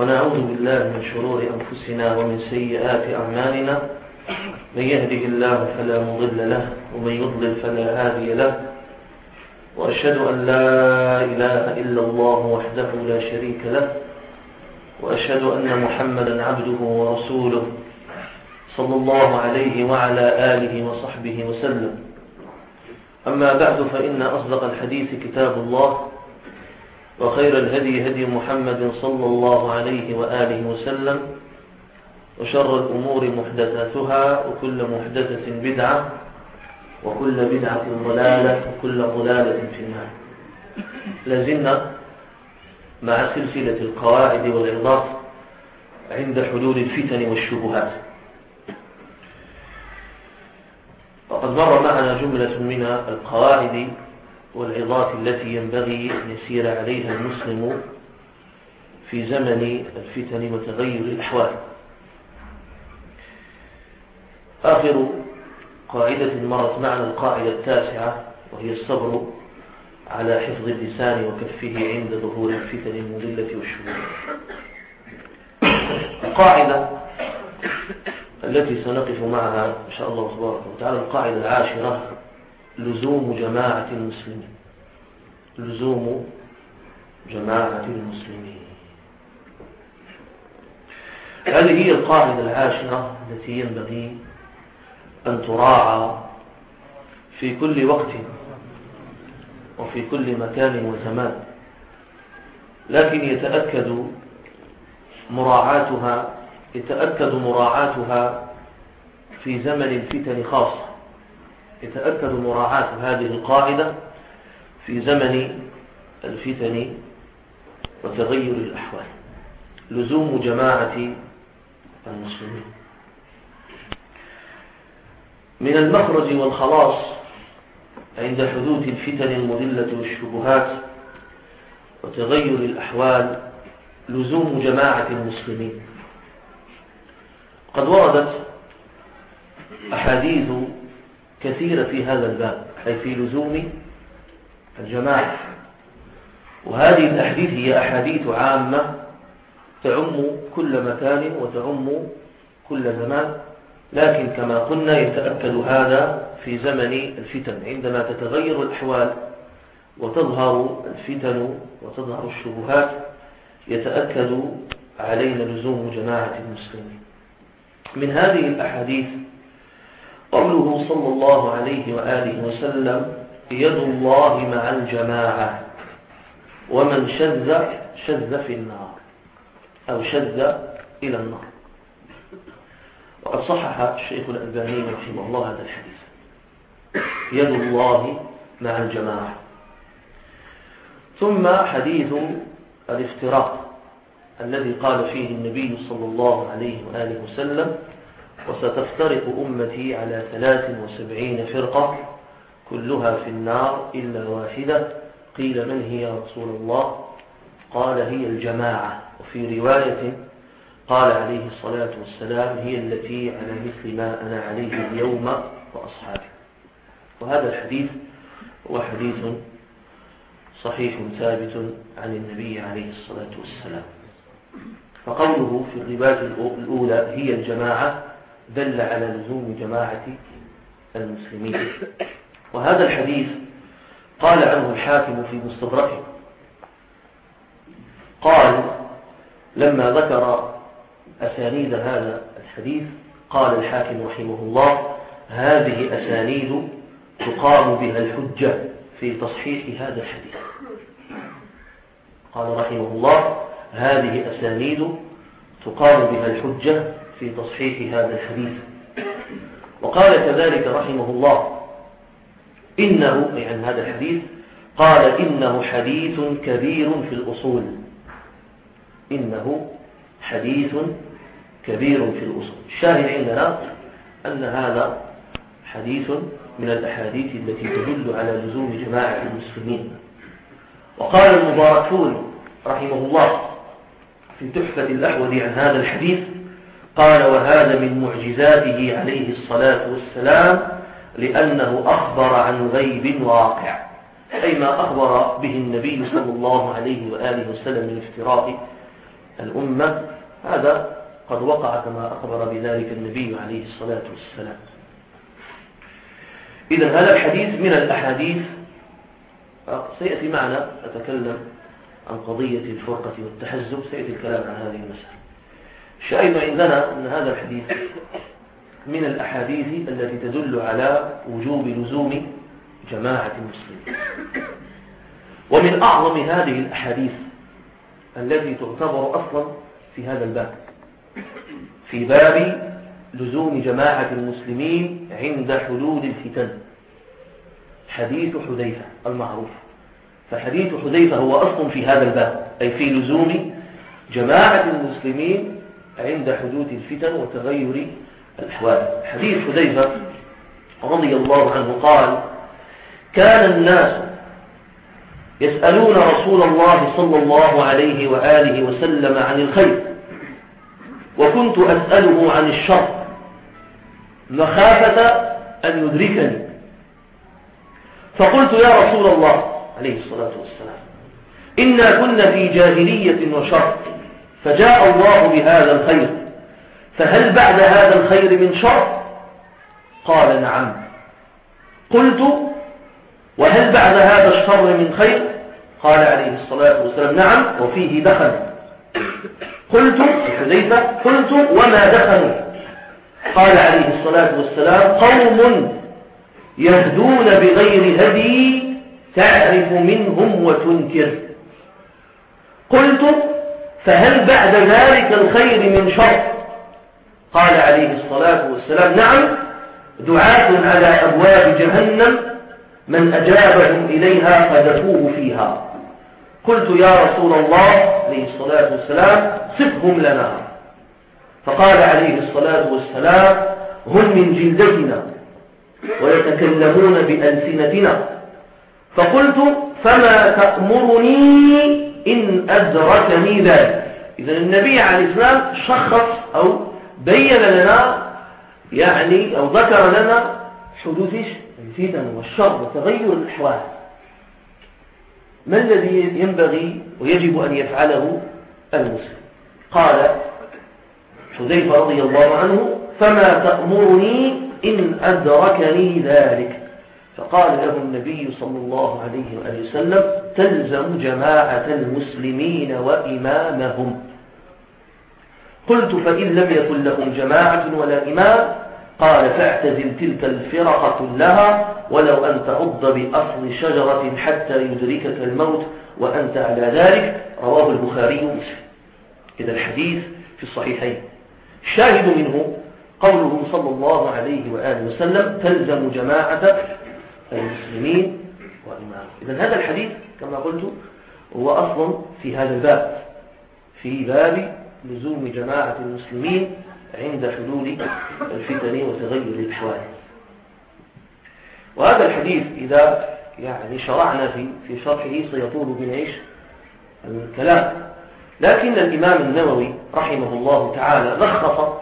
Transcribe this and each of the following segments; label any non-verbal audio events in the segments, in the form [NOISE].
ونعوذ بالله من شرور أنفسنا ومن سيئات أعمالنا. من يهده الله فلا مضل له ومن يضلل فلا هادي له. وأشهد أن لا إله إلا الله وحده لا شريك له. وأشهد أن محمدا عبده ورسوله صلى الله عليه وعلى آله وصحبه وسلم. أما بعد فإن أصدق الحديث كتاب الله. وخير الهدي هدي محمد صلى الله عليه وآله وسلم وشر الأمور محدثاتها وكل محدثة بدعة وكل بدعة ضلالة وكل ضلالة في النار. لازلنا مع سلسلة القواعد والعظات عند حلول الفتن والشبهات. وقد مر معنا جملة من القواعد والعظات التي ينبغي أن يسير عليها المسلم في زمن الفتن وتغير الأحوال. آخر قاعدة مرت معنا القاعدة التاسعة وهي الصبر على حفظ اللسان وكفه عند ظهور الفتن المضلة والشرور القاعدة التي سنقف معها إن شاء الله تبارك وتعالى القاعدة العاشرة لزوم جماعة المسلمين. لزوم جماعة المسلمين. هذه هي القاعدة العاشرة التي ينبغي أن تراعى في كل وقت وفي كل مكان وزمان. لكن يتأكد مراعاتها يتأكد مراعاتها في زمن الفتن خاصة. يتأكد مراعاة هذه القاعدة في زمن الفتن وتغير الأحوال. لزوم جماعة المسلمين. من المخرج والخلاص عند حدوث الفتن المذلة والشبهات وتغير الأحوال لزوم جماعة المسلمين. قد وردت أحاديث كثيرة في هذا الباب أي في لزوم الجماعة. وهذه الأحاديث هي أحاديث عامة تعم كل مكان وتعم كل زمان لكن كما قلنا يتأكد هذا في زمن الفتن. عندما تتغير الأحوال وتظهر الفتن وتظهر الشبهات يتأكد علينا لزوم جماعة المسلمين. من هذه الأحاديث قوله صلى الله عليه وآله وسلم يد الله مع الجماعة ومن شذ شذ في النار أو شذ إلى النار. وقد صحح الشيخ الألباني رحمه الله هذا الحديث. يد الله مع الجماعة. ثم حديث الافتراق الذي قال فيه النبي صلى الله عليه وآله وسلم وستفترق أمتي على ثلاث وسبعين فرقة كلها في النار إلا واحدة. قيل من هي يا رسول الله؟ قال هي الجماعة. وفي رواية قال عليه الصلاة والسلام هي التي على مثل ما أنا عليه اليوم وأصحابي. وهذا الحديث هو حديث صحيح ثابت عن النبي عليه الصلاة والسلام. فقوله في الرباط الأولى هي الجماعة دل على لزوم جماعة المسلمين. وهذا الحديث قال عنه الحاكم في مستدركه. قال لما ذكر أسانيد هذا الحديث قال الحاكم رحمه الله هذه أسانيد تقام بها الحجة في تصحيح هذا الحديث. قال رحمه الله هذه أسانيد تقام بها الحجة في تصحيح هذا الحديث. وقال كذلك رحمه الله إنه يعني هذا الحديث قال إنه حديث كبير في الأصول. إنه حديث كبير في الأصول. الشاهد عندنا أن هذا حديث من الأحاديث التي تدل على لزوم جماعة المسلمين. وقال المباركون رحمه الله في تحفة الأحوذ عن هذا الحديث قال وهذا من معجزاته عليه الصلاة والسلام لأنه أخبر عن غيب واقع أي ما أخبر به النبي صلى الله عليه وآله وسلم من افتراء الأمة. هذا قد وقع كما أخبر بذلك النبي عليه الصلاة والسلام. إذا هذا الحديث من الأحاديث. سيأتي معنا أتكلم عن قضية الفرقة والتحزب. سيأتي الكلام عن هذه المسألة. الشاهد عندنا أن هذا الحديث من الأحاديث التي تدل على وجوب لزوم جماعة المسلمين. ومن أعظم هذه الأحاديث التي تعتبر أصلا في هذا الباب في باب لزوم جماعة المسلمين عند حدود الفتن حديث حذيفة المعروف. فحديث حذيفة هو أصل في هذا الباب أي في لزوم جماعة المسلمين عند حدوث الفتن وتغير الأحوال. حديث حذيفة رضي الله عنه قال كان الناس يسألون رسول الله صلى الله عليه وآله وسلم عن الخير وكنت أسأله عن الشر مخافة أن يدركني. فقلت يا رسول الله عليه الصلاة والسلام إنا كنا في جاهلية وشر. فجاء الله بهذا الخير. فهل بعد هذا الخير من شر؟ قال نعم. قلت وهل بعد هذا الشر من خير؟ قال عليه الصلاة والسلام نعم وفيه دخل. قلت حذيفة قلت وما دخلوا قال عليه الصلاة والسلام قوم يهدون بغير هدي تعرف منهم وتنكر. قلت فهل بعد ذلك الخير من شر؟ قال عليه الصلاة والسلام نعم دعاة على أبواب جهنم من أجابهم إليها قذفوه فيها. قلت يا رسول الله عليه الصلاة والسلام صفهم لنا. فقال عليه الصلاة والسلام هم من جلدتنا ويتكلمون بألسنتنا. فقلت فما تأمرني إن أدركني ذلك. إذا النبي عليه السلام شخص أو بين لنا يعني أو ذكر لنا حدوث الفتن والشر وتغير الأحوال. ما الذي ينبغي ويجب أن يفعله المسلم؟ قال حذيفة رضي الله عنه فما تأمرني إن أدركني ذلك. فقال له النبي صلى الله عليه وآله وسلم تلزم جماعة المسلمين وإمامهم. قلت فإن لم يكن لهم جماعة ولا إمام قال فاعتزل تلك الفرق كلها ولو أن تعض بأصل شجرة حتى يدركك الموت وأنت على ذلك. رواه البخاري إذا الحديث في الصحيحين. الشاهد منه قوله صلى الله عليه وآله وسلم تلزم جماعة المسلمين وإمامهم إذا هذا الحديث كما قلت هو أصل في هذا الباب في باب لزوم جماعة المسلمين عند حلول الفتن وتغير الأحوال. وهذا الحديث إذا يعني شرعنا في في شرحه سيطول بنعيش الكلام. لكن الإمام النووي رحمه الله تعالى لخص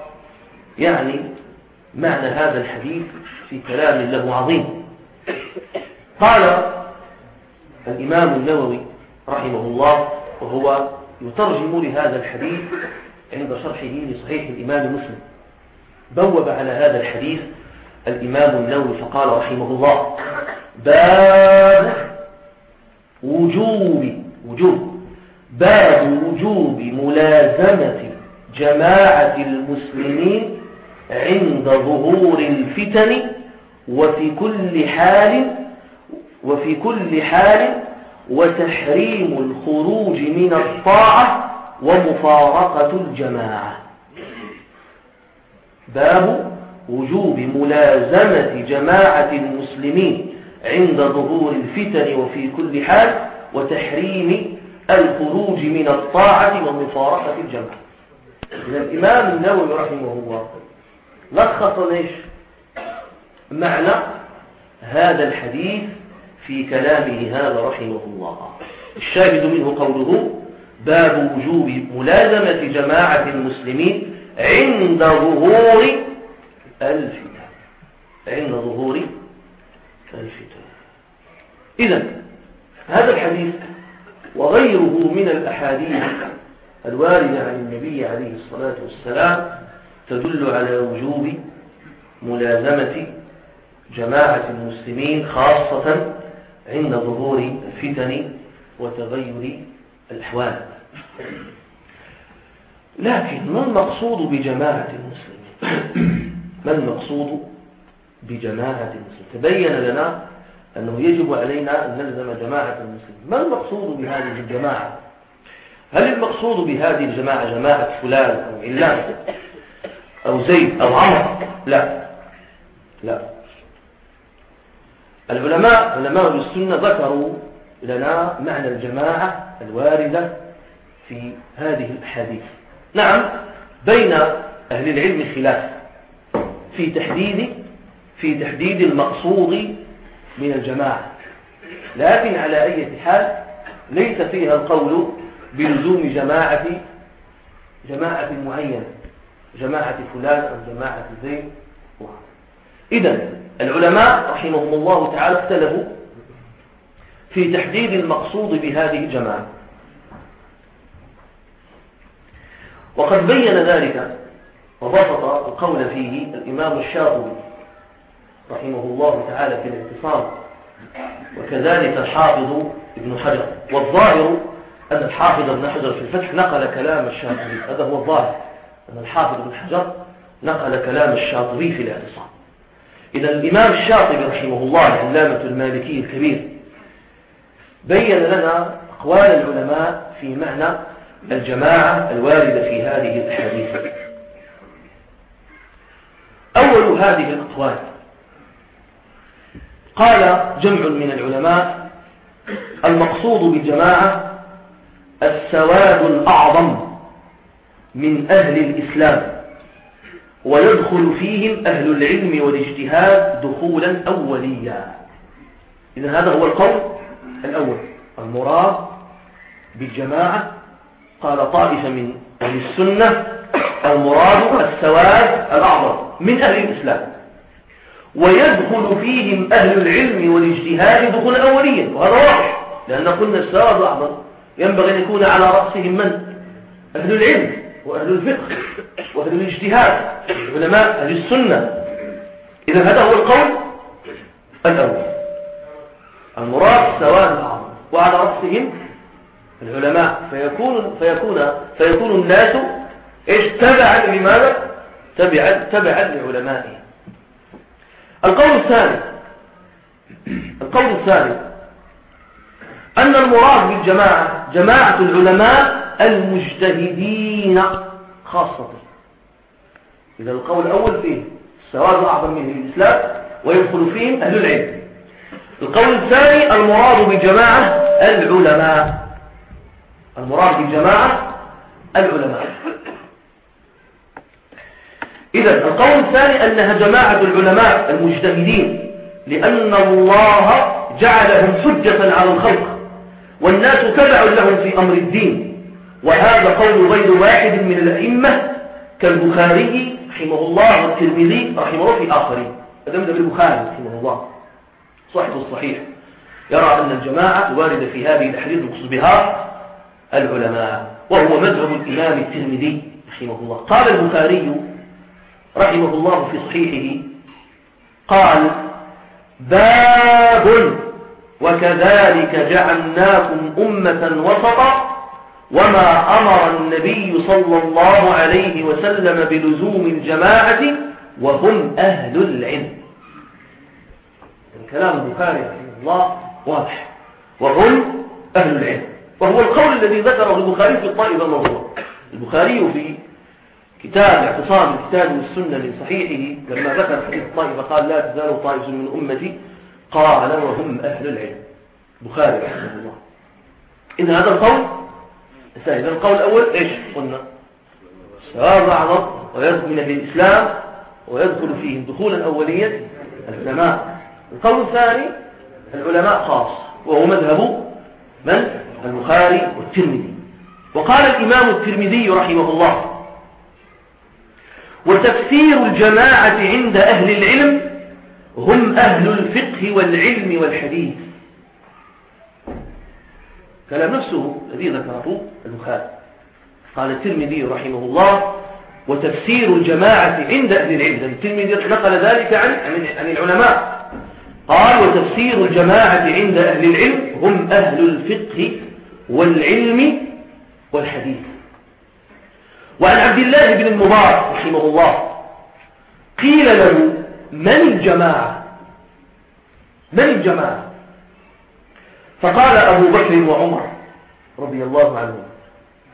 يعني معنى هذا الحديث في كلام له عظيم. قال الإمام النووي رحمه الله وهو يترجم لهذا الحديث عند شرحه لصحيح الإمام مسلم. بوب على هذا الحديث الإمام النووي فقال رحمه الله باب وجوب وجوب. باب وجوب ملازمة جماعة المسلمين عند ظهور الفتن وفي كل حال وفي كل حال وتحريم الخروج من الطاعة ومفارقة الجماعة. باب وجوب ملازمة جماعة المسلمين عند ظهور الفتن وفي كل حال وتحريم الخروج من الطاعة ومفارقة الجماعة. إذا الإمام النووي رحمه الله لخص ليش؟ معنى هذا الحديث في كلامه هذا رحمه الله. الشاهد منه قوله باب وجوب ملازمة جماعة المسلمين عند ظهور الفتن. عند ظهور الفتن. إذا هذا الحديث وغيره من الأحاديث الواردة عن النبي عليه الصلاة والسلام تدل على وجوب ملازمة جماعة المسلمين خاصة عند ظهور الفتن وتغير الأحوال. لكن ما المقصود بجماعة المسلمين؟ [CLEARS THROAT] ما المقصود بجماعة المسلمين؟ تبين لنا أنه يجب علينا أن نلزم جماعة المسلمين. ما المقصود بهذه الجماعة؟ هل المقصود بهذه الجماعة جماعة فلان أو علان أو زيد أو عمر؟ لا. لا. العلماء علماء السنة ذكروا لنا معنى الجماعة الواردة في هذه الأحاديث. نعم بين أهل العلم خلاف. في تحديد في تحديد المقصود من الجماعة. لكن على أي حال ليس فيها القول بلزوم جماعة جماعة معينة جماعة فلان أو جماعة زيد إذا العلماء رحمهم الله تعالى اختلفوا في تحديد المقصود بهذه الجماعة. وقد بين ذلك وبسط القول فيه الإمام الشاطبي رحمه الله تعالى في الاعتصام وكذلك الحافظ ابن حجر. والظاهر أن الحافظ ابن حجر في الفتح نقل كلام الشاطبي هذا هو الظاهر أن الحافظ ابن حجر نقل كلام الشاطبي في الاعتصام إذا الإمام الشاطبي رحمه الله العلامة المالكي الكبير بين لنا أقوال العلماء في معنى الجماعة الواردة في هذه الأحاديث. أول هذه الأقوال قال جمع من العلماء المقصود بالجماعة السواد الأعظم من أهل الإسلام. ويدخل فيهم أهل العلم والاجتهاد دخولا أوليا. إذا هذا هو القول الأول. المراد بالجماعة قال طائفة من أهل السنة المراد السواد الأعظم من أهل الإسلام. ويدخل فيهم أهل العلم والاجتهاد دخولا أوليا. وهذا واضح لأن قلنا السواد الأعظم ينبغي أن يكون على رأسهم من؟ أهل العلم. وأهل الفقه وأهل الاجتهاد علماء أهل السنة. إذا هذا هو القول الأول. المراد الأعظم وعلى رأسهم العلماء. فيكون فيكون فيكون الناس إيش؟ تبعا لماذا؟ تبعا تبعا لعلمائهم. القول الثاني القول الثاني أن المراد بالجماعة جماعة العلماء المجتهدين خاصة. إذا القول الأول فيه السواد أعظم منه الإسلام ويدخل فيه أهل العلم. القول الثاني المراد بالجماعة العلماء. المراد بالجماعة العلماء. إذا القول الثاني أنها جماعة العلماء المجتهدين لأن الله جعلهم حجة على الخلق والناس تبع لهم في أمر الدين. وهذا قول غير واحد من الأئمة كالبخاري رحمه الله والترمذي رحمه الله في آخرين. هذا من البخاري رحمه الله. صاحب الصحيح يرى أن الجماعة واردة في هذه الحديث المقصود بها العلماء وهو مذهب الإمام الترمذي رحمه الله. قال البخاري رحمه الله في صحيحه قال باب وكذلك جعلناكم أمة وسطا وما أمر النبي صلى الله عليه وسلم بلزوم الجماعة وهم أهل العلم. كلام البخاري رحمه الله واضح. وهم أهل العلم. وهو القول الذي ذكره البخاري في الطائفة المنظورة البخاري في كتاب اعتصام الكتاب والسنة من صحيحه لما ذكر حديث الطائفة قال لا تزال طائفة من أمتي قال وهم أهل العلم. البخاري رحمه الله. إن هذا القول إذا القول الأول إيش قلنا؟ سواء أعظم ويدخل من أهل الإسلام ويدخل فيهم دخولا أوليا العلماء. القول الثاني العلماء خاص وهو مذهب من؟ البخاري والترمذي. وقال الإمام الترمذي رحمه الله وتفسير الجماعة عند أهل العلم هم أهل الفقه والعلم والحديث. كلام نفسه الذي ذكره البخاري قال الترمذي رحمه الله وتفسير الجماعة عند أهل العلم. الترمذي نقل ذلك عن عن العلماء. قال وتفسير الجماعة عند أهل العلم هم أهل الفقه والعلم والحديث. وعن عبد الله بن المبارك رحمه الله قيل له من الجماعة؟ من الجماعة؟ فقال أبو بكر وعمر رضي الله عنهم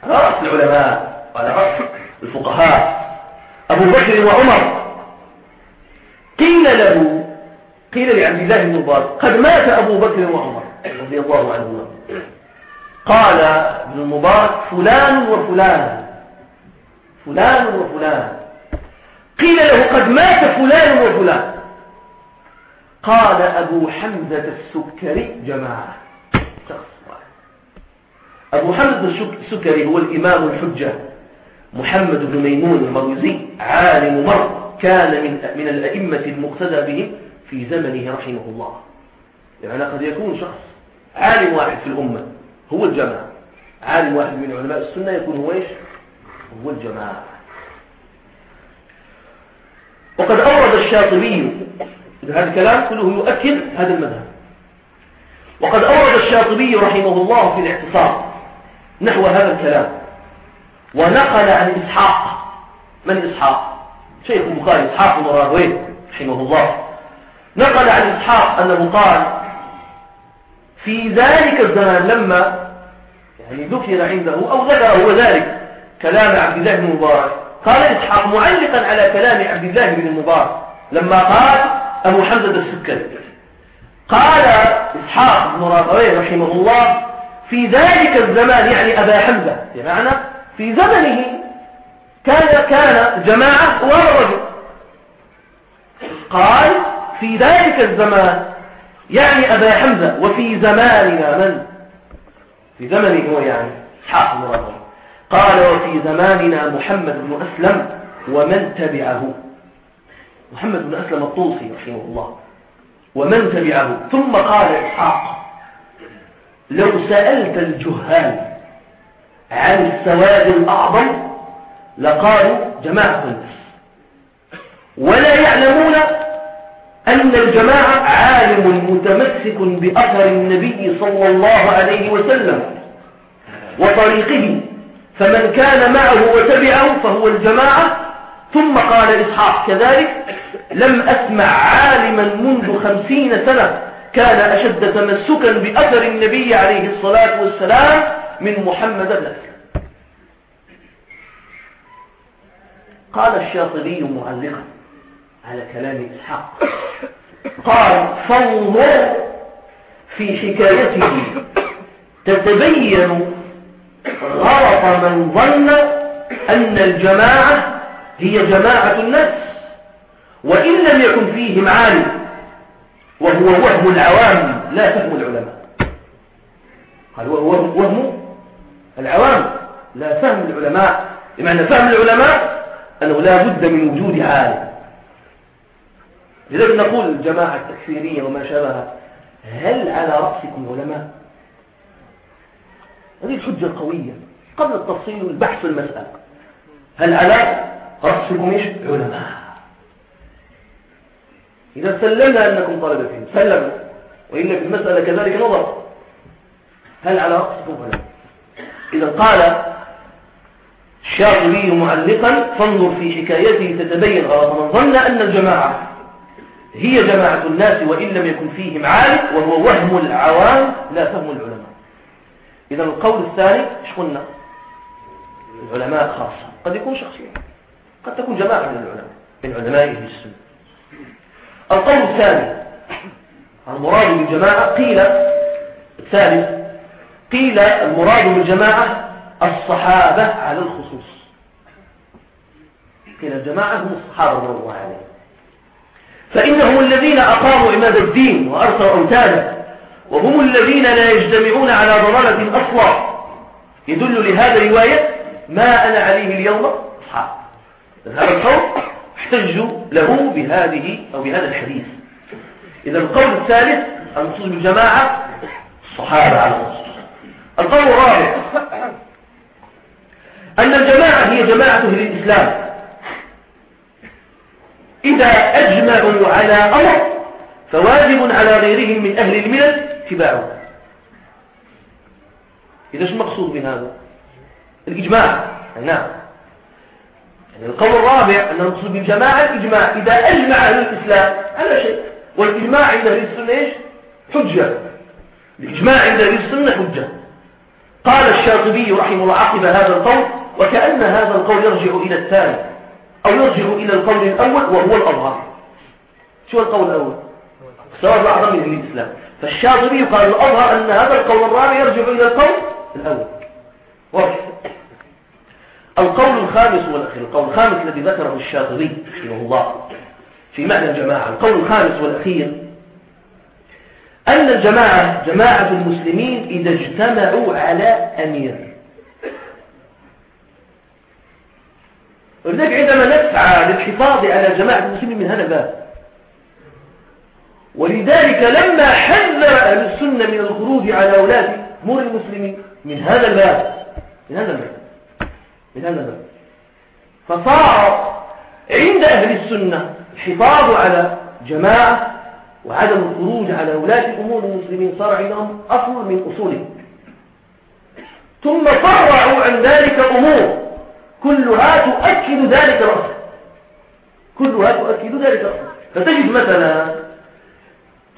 على رأس العلماء وعلى رأس الفقهاء. أبو بكر وعمر قيل له قيل لعبد الله بن المبارك قد مات أبو بكر وعمر رضي الله عنهما. قال ابن المبارك فلان وفلان فلان وفلان. قيل له قد مات فلان وفلان. قال أبو حمزة السكري جماعة. أبو حمزة السكري هو الإمام الحجة. محمد بن ميمون المروزي عالم مر كان من من الأئمة المقتدى بهم في زمنه رحمه الله. يعني قد يكون شخص عالم واحد في الأمة هو الجماعة. عالم واحد من علماء السنة يكون هو إيش؟ هو الجماعة. وقد أورد الشاطبي هذا الكلام كله يؤكد هذا المذهب. وقد أورد الشاطبي رحمه الله في الاعتصام نحو هذا الكلام. ونقل عن إسحاق. من إسحاق؟ شيخ البخاري إسحاق بن راهويه رحمه الله. نقل عن إسحاق أنه قال في ذلك الزمان لما يعني ذكر عنده أو ذكر هو ذلك كلام عبد الله بن المبارك قال إسحاق معلقا على كلام عبد الله بن المبارك لما قال أبو حمزة السكري. قال إسحاق بن راهويه رحمه الله في ذلك الزمان يعني أبا حمزة بمعنى في زمنه كان كان جماعة ورجل قال في ذلك الزمان يعني أبا حمزة وفي زماننا من؟ في زمنه هو يعني حق مرضه قال وفي زماننا محمد بن أسلم ومن تبعه. محمد بن أسلم الطوسي رحمه الله. ومن تبعه. ثم قال إسحاق. لو سألت الجهال عن السواد الأعظم لقالوا جماعة الناس. ولا يعلمون أن الجماعة عالم متمسك بأثر النبي صلى الله عليه وسلم وطريقه فمن كان معه وتبعه فهو الجماعة. ثم قال إسحاق كذلك لم أسمع عالما منذ خمسين سنة كان أشد تمسكا بأثر النبي عليه الصلاة والسلام من محمد بن أسلم قال الشاطبي معلقا على كلام إسحاق. قال فانظر في حكايته. تتبين غلط من ظن أن الجماعة هي جماعة الناس وإن لم يكن فيهم عالم وهو وهم العوام لا فهم العلماء. قال هو وهم العوام لا فهم العلماء. بمعنى فهم العلماء أنه لا بد من وجود عالم. لذلك نقول الجماعة التكفيرية وما شابهها هل على رأسكم علماء؟ هذه الحجة القوية. قبل التفصيل والبحث في المسألة هل على رأسكم علماء. إذا سلمنا أنكم طلبة سلمنا وإن في المسألة كذلك نظر. هل على رأسكم ولا إذا قال الشاطبي معلقا فانظر في حكايته تتبين غلط. من ظن أن الجماعة هي جماعة الناس وإن لم يكن فيهم عالم وهو وهم العوام لا فهم العلماء. إذا القول الثاني إيش قلنا؟ العلماء خاصة. قد يكون شخصيا. قد تكون جماعة من العلماء من علماء السنة. القول الثاني. المراد بالجماعة قيل الثالث قيل المراد بالجماعة الصحابة على الخصوص. قيل الجماعة هم الصحابة رضي الله عليهم. فإنهم الذين أقاموا عماد الدين وأرسلوا أوتاده وهم الذين لا يجتمعون على ضلالة أصلا. يدل لهذا الرواية ما أنا عليه اليوم أصحاب. هذا القول احتجوا له بهذه أو بهذا الحديث. إذا القول الثالث المقصود بالجماعة الصحابة على الخصوص القول الرابع أن الجماعة هي جماعة أهل الإسلام. إذا أجمعوا على أمر فواجب على غيرهم من أهل الملل اتباعه. إذا شو المقصود من هذا الإجماع نعم. القول الرابع أن المقصود بالجماعة الإجماع إذا أجمع أهل الإسلام على شيء والإجماع عند أهل السنة إيش؟ حجة. الإجماع عند أهل السنة حجة. قال الشاطبي رحمه الله عقب هذا القول وكأن هذا القول يرجع إلى الثاني أو يرجع إلى القول الأول وهو الأظهر. شو القول الأول؟ سواء الأعظم من الإسلام. فالشاطبي قال الأظهر أن هذا القول الرابع يرجع إلى القول الأول. واضح؟ القول الخامس والأخير القول الخامس الذي ذكره الشاطبي رحمه الله في معنى الجماعة القول الخامس والأخير أن الجماعة جماعة المسلمين إذا اجتمعوا على أمير. ولذلك عندما نسعى للحفاظ على جماعة المسلمين من هذا الباب. ولذلك لما حذر أهل السنة من الخروج على أولاد أمور المسلمين من هذا الباب من هذا الباب. من هذا الباب. فصار عند أهل السنة الحفاظ على جماعة وعدم الخروج على ولاة أمور المسلمين صار عندهم أصل من أصولهم. ثم فرعوا عن ذلك أمور كلها تؤكد ذلك الأصل. كلها تؤكد ذلك الأصل. فتجد مثلا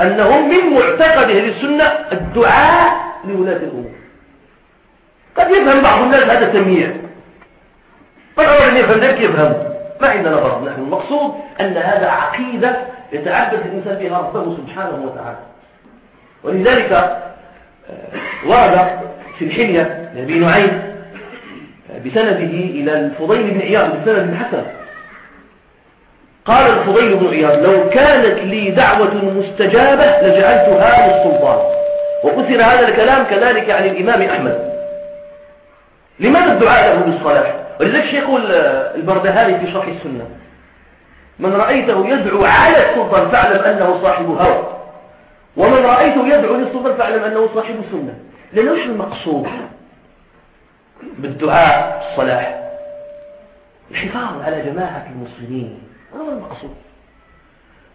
أنهم من معتقد أهل السنة الدعاء لولاة الأمور. قد يفهم بعض الناس هذا تمييع فالأول أن يفهم ذلك يفهم. ما عندنا فرض نحن المقصود أن هذا عقيدة يتعبد الإنسان بها ربه سبحانه وتعالى. ولذلك آه، ورد في الحلية لأبي نعيم آه، بسنده إلى الفضيل بن عياض بسند حسن قال الفضيل بن عياض لو كانت لي دعوة مستجابة لجعلتها للسلطان. وكثر هذا الكلام كذلك عن الإمام أحمد. لماذا الدعاء له بالصلاح؟ ولذلك يقول البردهاني في شرح السنة من رأيته يدعو على السلطان فاعلم أنه صاحب هوى ومن رأيته يدعو للسلطان فاعلم أنه صاحب سنة لأنه إيش المقصود بالدعاء الصلاح؟ الحفاظ على جماعة المسلمين. هذا المقصود.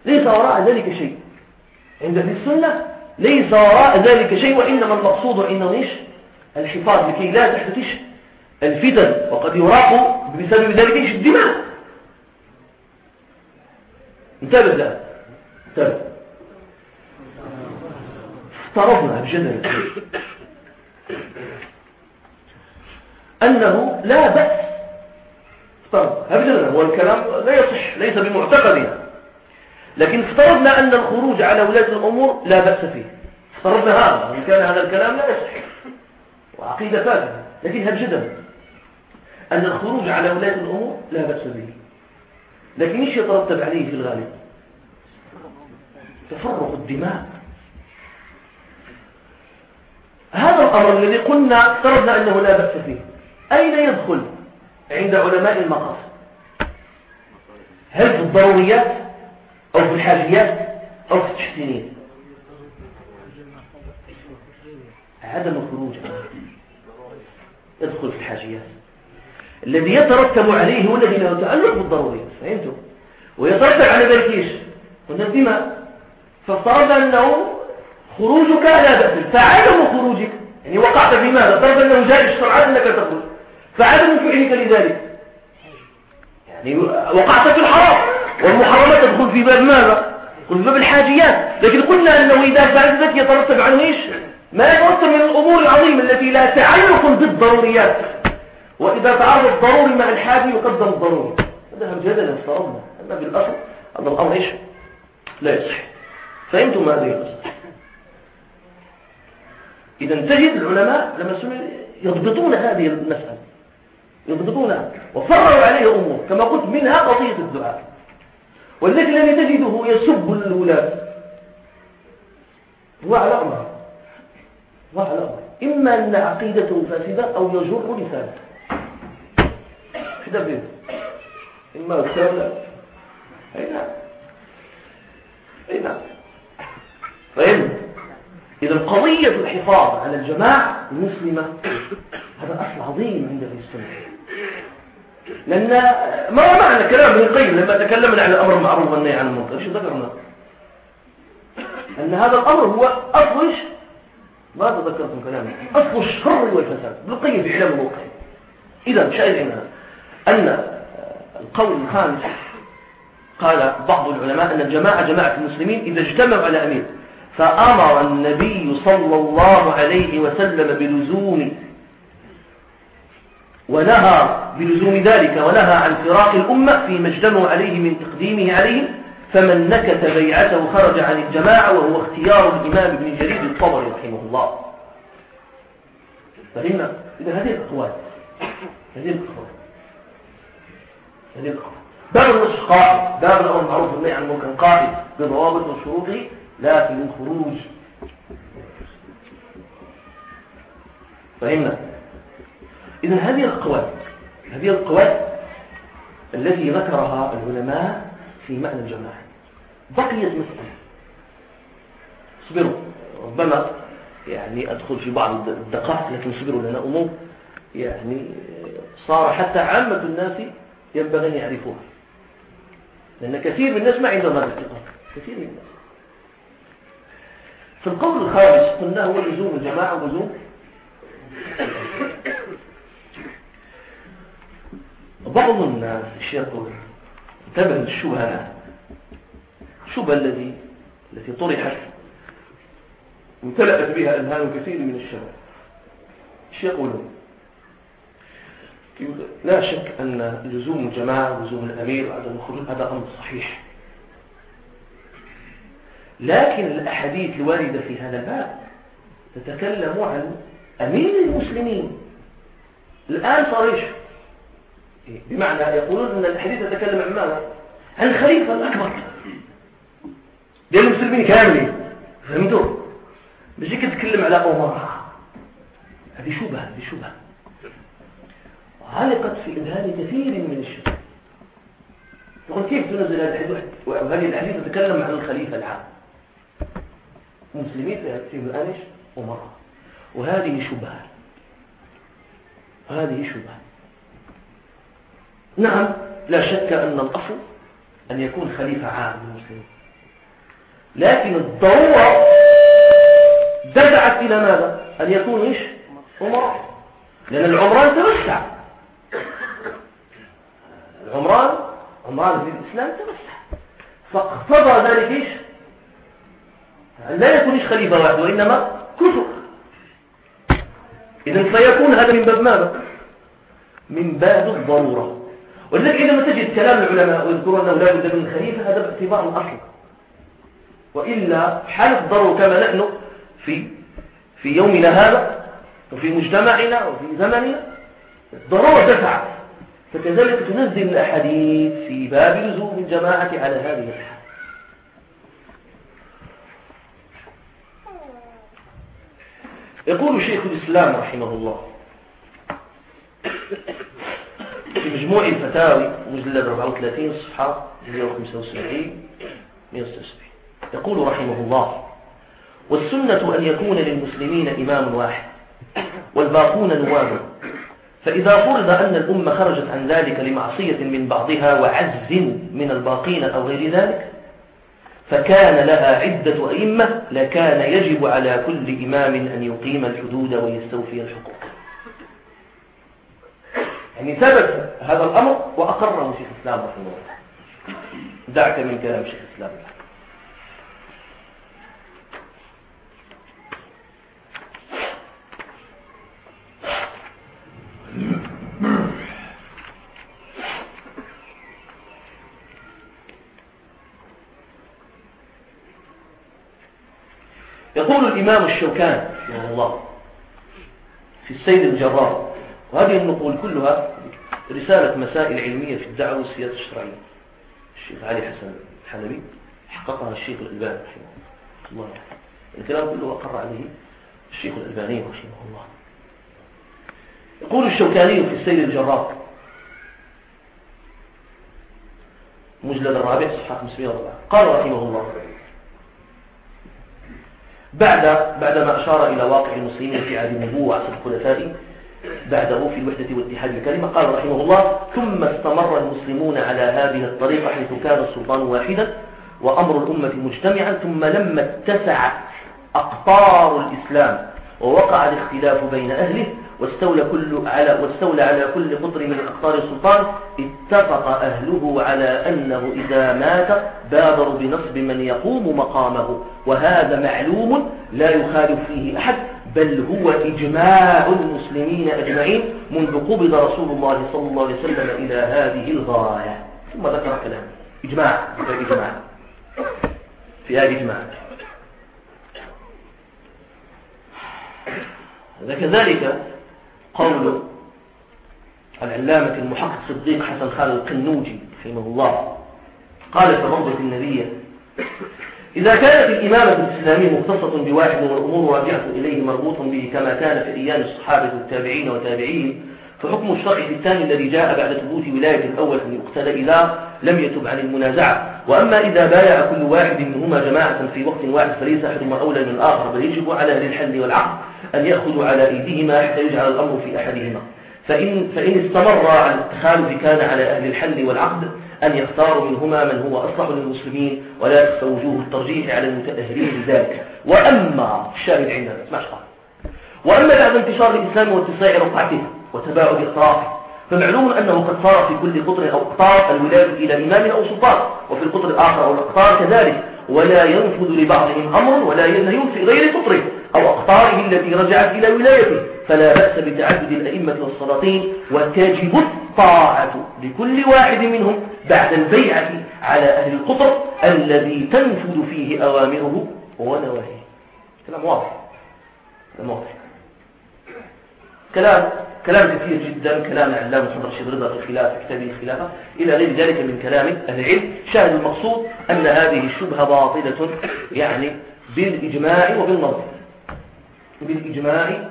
ليس وراء ذلك شيء. عند السنة ليس وراء ذلك شيء وإنما المقصود عندهم إيش؟ الحفاظ لكي لا تحدث الفتن وقد يراق بسبب ذلك إيش؟ الدماء. انتبه لا انتبه. افترضنا بجدل أنه لا بأس. افترض هذا هو الكلام لا يصح ليس بمعتقدنا لكن افترضنا أن الخروج على ولاة الأمور لا بأس فيه. افترضنا هذا. إن كان هذا الكلام لا يصح. وعقيدة فاتحة لكن جدا أن الخروج على ولاة الأمور لا بأس به. لكن إيش يترتب عليه في الغالب؟ تفرق الدماء. هذا الأمر الذي قلنا افترضنا أنه لا بأس فيه أين يدخل عند علماء المقاصد؟ هل في الضروريات أو في الحاجيات أو في التحسينيات؟ عدم الخروج. يدخل في الحاجيات. الذي يترتب عليه هو الذي له تعلق بالضروريات فهمتم ويترتب على ذلك إيش قلنا الدماء فافترض أنه خروجك لا بأس فعدم خروجك. يعني وقعت في ماذا؟ فرض أنه جائز شرعا انك تخرج. فعدم فعلك لذلك. يعني وقعت في الحرام. والمحرمات تدخل في باب ماذا؟ في باب الحاجيات. لكن قلنا أنه إذا فعلت يترتب عنه إيش ما يترتب من الأمور العظيمة التي لا تعلق بالضروريات. وإذا تعارض الضروري مع الحاجي يقدم الضروري. هذا جدلا افترضنا أما بالأصل ان الأمر إيش؟ لا يصح. فهمتم هذه القصة. إذا تجد العلماء لما يضبطون هذه المسألة. يضبطونها. وفرعوا عليه أمور. كما قلت منها قضية الدعاء. والذي الذي تجده يسب الولاة هو على أمر. هو على أمر. إما أن عقيدته فاسدة أو يجر لسانه. كده بيه إما الثالث أي نعم. أي نعم. فهمت إذا قضية الحفاظ على الجماعة المسلمة هذا أصل عظيم عند السنة لأن ما معنى كلام ابن القيم لما تكلمنا عن الأمر المعروف والنهي عن المنكر؟ إيش ذكرنا؟ أن هذا الأمر هو أصل ما تذكرتم كلامي. أصل الشر والفساد. ابن القيم في علم الموقع إذا شاهدنا أن القول الخامس؟ قال بعض العلماء أن الجماعة جماعة المسلمين إذا اجتمعوا على أمير فأمر النبي صلى الله عليه وسلم بلزوم ونهى بلزوم ذلك ونهى عن فراق الأمة فيما اجتمعوا عليه من تقديمه عليهم فمن نكت بيعته خرج عن الجماعة وهو اختيار الإمام ابن جرير الطبري رحمه الله. فهمنا؟ إذا هذه الأقوال هذه الأقوال. باب النصح قائد باب الأمر المعروف والنهي عن المنكر قائد بضوابط وشروطه لكن الخروج. فهمنا؟ إذا هذه الأقوال هذه الأقوال التي ذكرها العلماء في معنى الجماعة. بقيت مسألة. اصبروا. ربما يعني أدخل في بعض الدقائق لكن اصبروا لنا أمور يعني صار حتى عامة الناس ينبغي أن يعرفوها. لأن كثير من الناس ما عندهم هذا الثقة. كثير من الناس. في القول الخامس قلنا هو لزوم الجماعة ولزوم بعض الناس يقول انتبه للشبهة. الشبهة الذي التي طرحت امتلأت بها أذهان كثير من الشباب إيش يقولون لا شك أن لزوم الجماعة ولزوم الأمير وعدم الخروج هذا أمر صحيح. لكن الأحاديث الواردة في هذا الباب تتكلم عن أمير المسلمين. الآن صار إيش بمعنى يقولون أن الحديث يتكلم عن ماذا؟ عن الخليفة الأكبر. ديال المسلمين كاملين. فهمتوا؟ مش تتكلم على أمراء هذه شبهة هذه شبهة. علقت في إذهان كثير من الشباب يقول كيف تنزل هذا الحديث؟ وهذه الحديث تتكلم عن الخليفة العام المسلمين في إيش؟ أمراء. وهذه شبهة. هذه شبهة. نعم لا شك أن الأصل أن يكون خليفة عام للمسلمين. لكن الضرورة دفعت إلى ماذا؟ أن يكون إيش؟ عمران لأن العمران توسع. العمران عمران في الإسلام توسع. فاقتضى ذلك إيش؟ لا يكون إيش خليفة واحد وإنما كثر إذن فيكون هذا من باب ماذا؟ من باب الضرورة. ولذلك عندما تجد كلام العلماء ويذكرون أنه لا بد من خليفة هذا باعتبار الأصل. وإلا حال الضرورة كما نحن في في يومنا هذا وفي مجتمعنا وفي زمننا الضرورة دفعت. فكذلك تنزل الأحاديث في باب لزوم الجماعة على هذه الحال. يقول شيخ الإسلام رحمه الله في مجموع الفتاوي مجلد 34 صفحة 175 176 يقول رحمه الله والسنة أن يكون للمسلمين إمام واحد والباقون نواب فإذا فرض أن الأمة خرجت عن ذلك لمعصية من بعضها وعز من الباقين أو غير ذلك فكان لها عدة أئمة لكان يجب على كل إمام أن يقيم الحدود ويستوفي الحقوق. يعني ثبت هذا الأمر وأقره شيخ الإسلام رحمه الله. دعك من كلام شيخ الإسلام. يقول الإمام الشوكان رحمه الله في السيد الجرار. وهذه النقول كلها رسالة مسائل علمية في الدعوة والسياسة الشرعية. الشيخ علي حسن الحلبي حققها الشيخ الألباني رحمه الله. الكلام كله أقر عليه الشيخ الألباني رحمه الله. يقول الشوكاني في السيد الجرار مجلد الرابع صفحة 504 قال رحمه الله بعد بعدما أشار إلى واقع المسلمين في عهد النبوة وعصر الخلفاء بعده في الوحدة والاتحاد الكلمة قال رحمه الله ثم استمر المسلمون على هذه الطريقة حيث كان السلطان واحدا وأمر الأمة مجتمعا ثم لما اتسعت أقطار الإسلام ووقع الاختلاف بين أهله واستولى, كل على واستولى على كل قطر من أقطار السلطان اتفق أهله على أنه إذا مات بادر بنصب من يقوم مقامه. وهذا معلوم لا يخالف فيه أحد بل هو إجماع المسلمين أجمعين منذ قبض رسول الله صلى الله عليه وسلم إلى هذه الغاية. ثم ذكر كلام. إجماع في إجماع. في هذه إجماع. كذلك قول العلامة المحقق صديق حسن خالد القنوجي رحمه الله. قال في روضة النبي إذا كانت الإمامة الإسلامية مختصة بواحد والأمور راجعة إليه مربوط به كما كان في أيام الصحابة والتابعين وتابعين فحكم الشرع في الثاني الذي جاء بعد ثبوت ولاية الأول أن يقتل إذا لم يتب عن المنازعة. وأما إذا بايع كل واحد منهما جماعة في وقت واحد فليس أحدهما أولى من الآخر بل يجب على أهل الحل والعقد أن يأخذوا على أيديهما حتى يجعل الأمر في أحدهما. فإن, فإن استمر على التخالف كان على أهل الحل والعقد أن يختاروا منهما من هو أصلح للمسلمين ولا تستوجوه الترجيح على المتأهلين لذلك. وأما الشاهد عندنا اسمع قال وأما بعد انتشار الإسلام واتساع رقعته وتباعد إطرافه فمعلوم أنه قد صار في كل قطر أو قطار الولاية إلى إمام أو سلطان وفي القطر الآخر أو الأقطار كذلك. ولا ينفذ لبعضهم أمر ولا ينهي في غير قطره. أو أقطاره التي رجعت إلى ولايته. فلا بأس بتعدد الأئمة والسلاطين وتجب الطاعة لكل واحد منهم بعد البيعة على أهل القطر الذي تنفذ فيه أوامره ونواهيه. كلام واضح. كلام واضح. كلام كلام كثير جدا. كلام العلامة محمد رشيد رضا في الخلافة كتابه الخلافة. إلى غير ذلك من كلام العلم. شاهد المقصود أن هذه الشبهة باطلة يعني بالإجماع وبالنظر. بالإجماع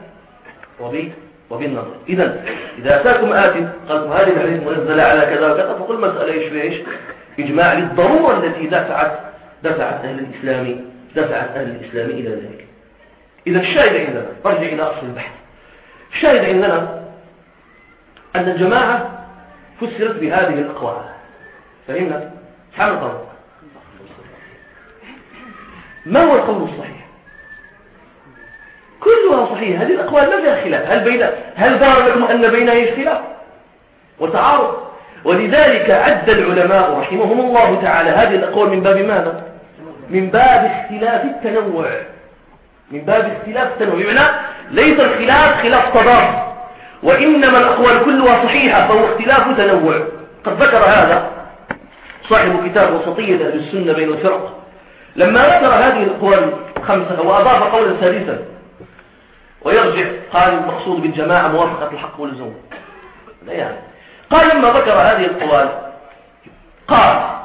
وبالنظر. إذا إذا أتاكم آت قالكم هذه الحديث منزلة على كذا وكذا فقل مسألة إيش فيش إجماع للضرورة التي دفعت دفعت أهل الإسلام دفعت أهل الإسلام إلى ذلك. إذا الشاهد عندنا نرجع إلى أصل البحث. الشاهد عندنا أن الجماعة فسرت بهذه الأقوال. فهمنا؟ سبحان الله. ما هو القول الصحيح؟ كلها صحيحة هذه الأقوال ما فيها خلاف. هل بين هل ظهر لكم أن بينها خلاف؟ وتعارض ولذلك عد العلماء رحمهم الله تعالى هذه الأقوال من باب ماذا؟ من باب اختلاف التنوع. من باب اختلاف التنوع. بمعنى ليس الخلاف خلاف تضاد وإنما الأقوال كلها صحيحة فهو اختلاف تنوع. قد ذكر هذا صاحب كتاب وسطية أهل السنة بين الفرق. لما ذكر هذه الأقوال خمسة وأضاف قولا ثالثا ويرجع قال المقصود بالجماعة موافقة الحق والزوم لا يعني. قال لما ذكر هذه الأقوال قال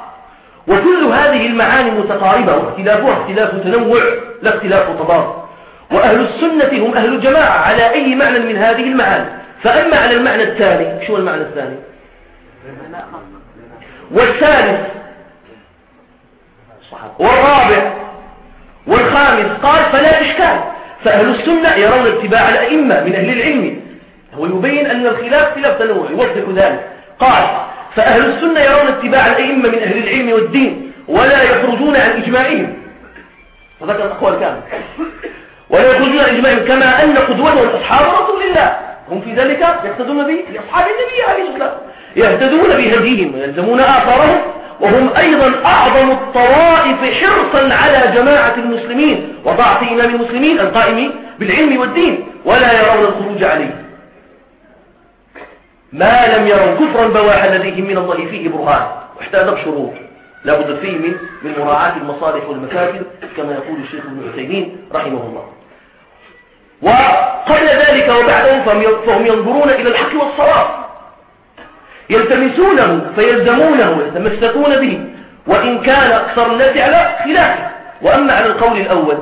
وكل هذه المعاني متقاربة واختلافها اختلاف تنوع لا اختلاف تضاد وأهل السنة هم أهل الجماعة على أي معنى من هذه المعاني. فأما على المعنى الثاني شو المعنى الثاني؟ والثالث والرابع والخامس قال فلا إشكال. فأهل السنة يرون اتباع الأئمة من أهل العلم. هو يبين أن الخلاف خلاف تنوع يوضح ذلك. قال فأهل السنة يرون اتباع الأئمة من أهل العلم والدين ولا يخرجون عن إجماعهم. وذكر الأقوال كامل ولا يخرجون عن إجماعهم كما أن قدوتهم أصحاب رسول الله. هم في ذلك يقتدون به لأصحاب النبي عليه الصلاة والسلام. يهتدون بهديهم ويلزمون آثارهم. وهم أيضا أعظم الطوائف حرصا على جماعة المسلمين وضعف إمام المسلمين القائم بالعلم والدين ولا يرون الخروج عليه. ما لم يروا كفرا بواحا لديهم من الله فيه برهان. واحتاج بشروط لا بد فيه من من مراعاة المصالح والمفاسد كما يقول الشيخ ابن عثيمين رحمه الله. وقبل ذلك وبعده فهم ينظرون إلى الحق والصواب. يلتمسونه فيلزمونه ويتمسكون به. وإن كان أكثر الناس على خلافه. وأما على القول الأول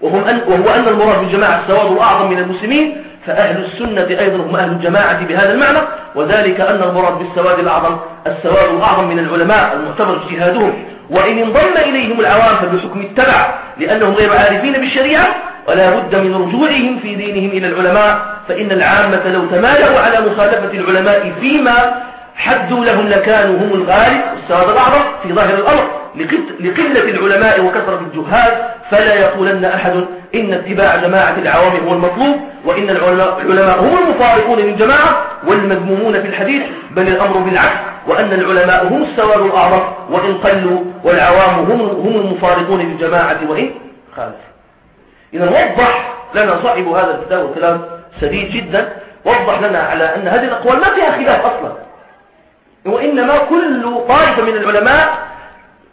وهم أن وهو أن المراد بالجماعة السواد الأعظم من المسلمين فأهل السنة أيضا هم أهل الجماعة بهذا المعنى. وذلك أن المراد بالسواد الأعظم السواد الأعظم من العلماء المعتبر اجتهادهم. وإن انضم إليهم العوام فبحكم التبع لأنهم غير عارفين بالشريعة ولا بد من رجوعهم في دينهم إلى العلماء فإن العامة لو تمالوا على مخالفة العلماء فيما حدوا لهم لكانوا هم الغالب والسواد الأعظم في ظاهر الأمر لقلة العلماء وكثرة الجهال فلا يقولن أحد إن اتباع جماعة العوام هو المطلوب وإن العلماء هم المفارقون للجماعة والمذمومون في الحديث بل الأمر بالعكس وأن العلماء هم السواد الأعظم وإن قلوا والعوام هم هم المفارقون للجماعة وإن خالف إذا وضح لنا صاحب هذا الكتاب والكلام سديد جدا وضح لنا على أن هذه الأقوال ما فيها خلاف أصلا. وإنما كل طائفة من العلماء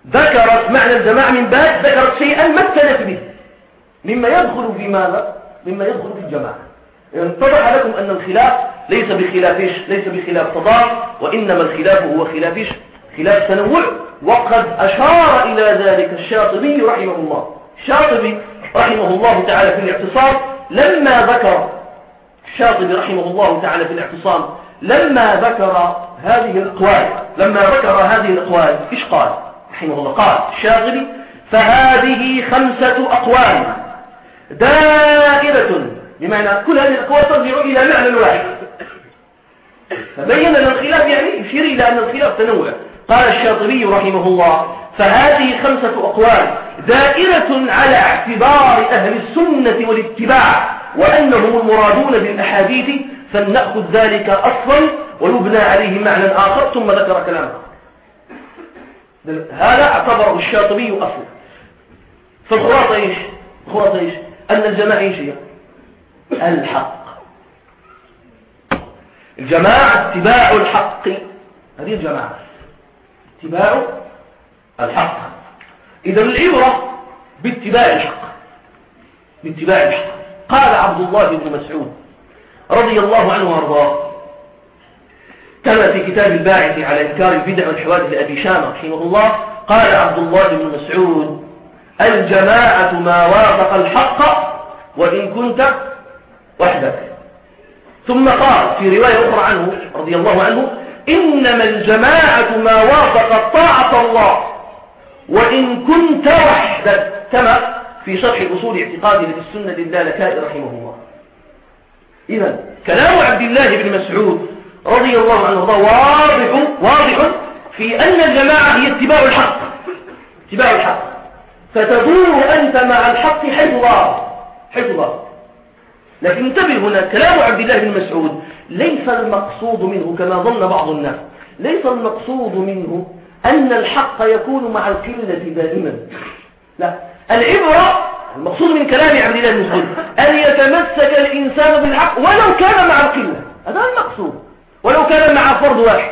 ذكرت معنى الجماعة من بعد ذكرت شيئا مثلت به. مما يدخل في ماذا؟ مما يدخل في الجماعة. اتضح لكم أن الخلاف ليس بخلاف ليس بخلاف تضاد وإنما الخلاف هو خلاف خلاف تنوع. وقد أشار إلى ذلك الشاطبي رحمه الله. الشاطبي رحمه الله تعالى في الاعتصام لما ذكر الشاطبي رحمه الله تعالى في الاعتصام لما ذكر هذه الأقوال لما ذكر هذه الأقوال إيش قال؟ رحمه الله قال الشاطبي فهذه خمسة أقوال دائرة بمعنى كل هذه الأقوال ترجع إلى معنى واحد. فبين أن الخلاف يعني يشير إلى أن الخلاف تنوع. قال الشاطبي رحمه الله فهذه خمسة أقوال دائرة على اعتبار أهل السنة والاتباع وأنهم المرادون بالأحاديث فلنأخذ ذلك أصلا ويبنى عليه معنى آخر ثم ذكر كلامه. هذا اعتبره الشاطبي أصلا. فالخلاصة إيش؟ الخلاصة إيش؟ أن الجماعة إيش هي؟ الحق. الجماعة اتباع الحق. هذه الجماعة. اتباع الحق. إذا العبرة باتباع الحق. باتباع الحق. قال عبد الله بن مسعود رضي الله عنه وأرضاه. كما في كتاب الباعث على إنكار البدع والحوادث لأبي شامة رحمه الله قال عبد الله بن مسعود الجماعة ما وافق الحق وإن كنت وحدك. ثم قال في رواية أخرى عنه رضي الله عنه إنما الجماعة ما وافق طاعة الله وإن كنت وحدك كما في شرح أصول اعتقاد السنة لله لكائر رحمه الله. إذا كلام عبد الله بن مسعود رضي الله عنه واضح واضح في أن الجماعة هي اتباع الحق. اتباع الحق. فتدور أنت مع الحق حيث ضار لكن انتبه هنا كلام عبد الله بن مسعود ليس المقصود منه كما ظن بعض الناس. ليس المقصود منه أن الحق يكون مع القلة دائما. لا. العبرة المقصود من كلام عبد الله بن مسعود أن يتمسك الإنسان بالحق ولو كان مع القلة. هذا المقصود. ولو كان مع فرد واحد.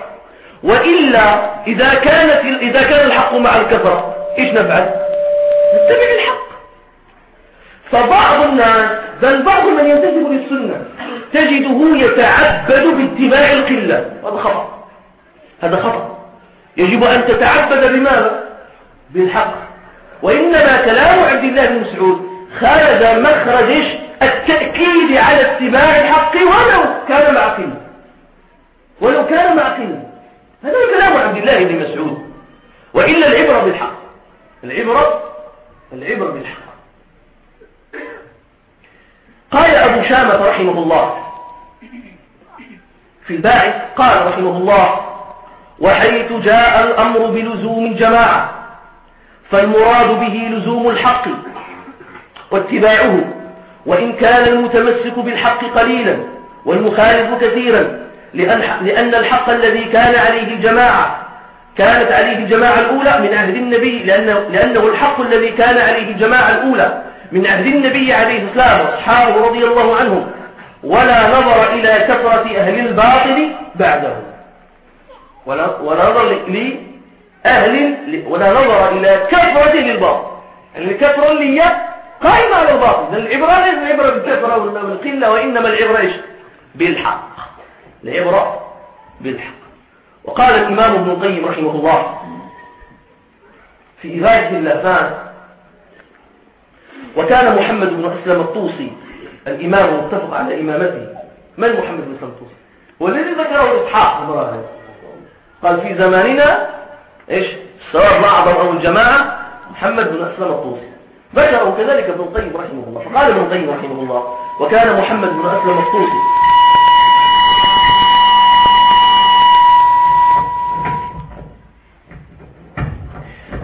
وإلا إذا, كانت إذا كان الحق مع الكثرة إيش نفعل؟ نتبع الحق. فبعض الناس بل بعض من ينتسب للسنة تجده يتعبد باتباع القلة. هذا خطأ. هذا خطأ. يجب أن تتعبد بماذا؟ بالحق. وإنما كلام عبد الله بن مسعود خرج مخرج التأكيد على اتباع الحق ولو كان مع ولو كان مع هذا كلام عبد الله بن مسعود. وإلا العبرة بالحق. العبرة العبرة بالحق. قال أبو شامة رحمه الله في الباعث قال رحمه الله وحيث جاء الأمر بلزوم الجماعة فالمراد به لزوم الحق واتباعه وإن كان المتمسك بالحق قليلا والمخالف كثيرا لأن, الحق الذي كان عليه الجماعة كانت عليه الجماعة الأولى من عهد النبي لأنه, الحق الذي كان عليه الجماعة الأولى من عهد النبي عليه السلام واصحابه رضي الله عنهم ولا نظر إلى كثرة أهل الباطل بعده. ونظر لأهل ولا نظر إلى كثرة للباطل. يعني الكثرة اللي هي قائمة على الباطل. العبرة ليس العبرة بالكثرة والقلة وإنما العبرة إيش؟ بالحق. العبرة بالحق. وقال الإمام ابن القيم رحمه الله في إغاية اللافان وكان محمد بن أسلم الطوسي الإمام متفق على إمامته. من محمد بن أسلم الطوسي؟ والذي ذكره إسحاق إبراهيم. قال في زماننا إيش؟ السواء الأعظم أو الجماعة محمد بن أسلم الطوسي. ذكره كذلك ابن القيم رحمه الله. فقال ابن القيم رحمه الله وكان محمد بن أسلم الطوسي.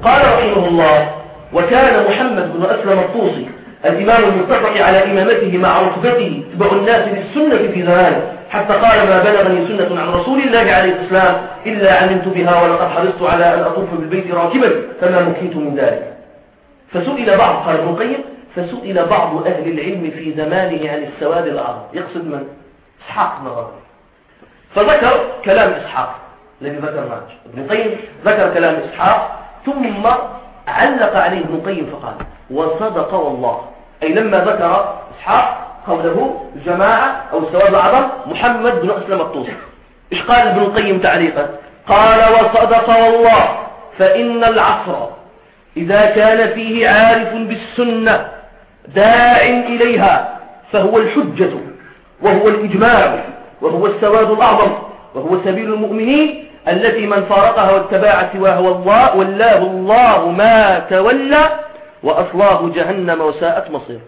قال رحمه الله وكان محمد بن أسلم الطوسي الإمام المتفق على إمامته مع رتبته تبع الناس بالسنة في زمانه. حتى قال ما بلغني سنة عن رسول الله عليه السلام إلا علمت بها ولقد حرصت على أن أطوف بالبيت راكبا فما مكنت من ذلك. فسئل بعض قال ابن القيم فسئل بعض أهل العلم في زمانه عن السواد الأعظم يقصد من؟ إسحاق نظر فذكر كلام إسحاق. الذي ذكرناه ابن القيم ذكر كلام إسحاق ثم علق عليه ابن القيم فقال وصدق والله. أي لما ذكر إسحاق قوله جماعة أو السواد الأعظم محمد بن أسلم الطوسي. إيش قال ابن القيم تعليقا؟ قال وصدق والله فإن العصر إذا كان فيه عارف بالسنة داع إليها فهو الحجة وهو الإجماع وهو السواد الأعظم وهو سبيل المؤمنين التي من فارقها واتباع سواه والله ولاه الله ما تولى وأصلاه جهنم وساءت مصير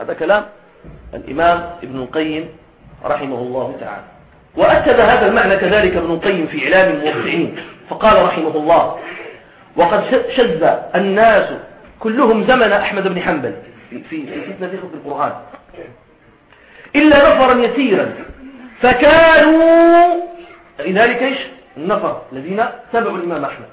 هذا كلام الإمام ابن القيم رحمه الله تعالى. وأكد هذا المعنى كذلك ابن القيم في إعلام الموقعين فقال رحمه الله وقد شذ الناس كلهم زمن أحمد بن حنبل. في, في, فتنة في القرآن. إلا نفرا يسيرا فكانوا لذلك إيش؟ النفر الذين تبعوا الإمام أحمد.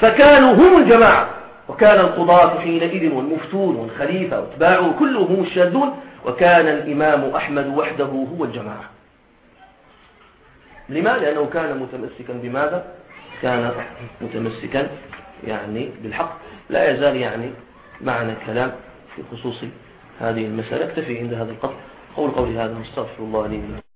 فكانوا هم الجماعة وكان القضاة حينئذ والمفتون والخليفة واتباعه كلهم هم الشاذون وكان الإمام أحمد وحده هو الجماعة. لما؟ لأنه كان متمسكا بماذا؟ كان متمسكا يعني بالحق. لا يزال يعني معنا كلام في خصوص هذه المسألة. اكتفي عند هذا القطر قول قولي هذا مستغفر الله لي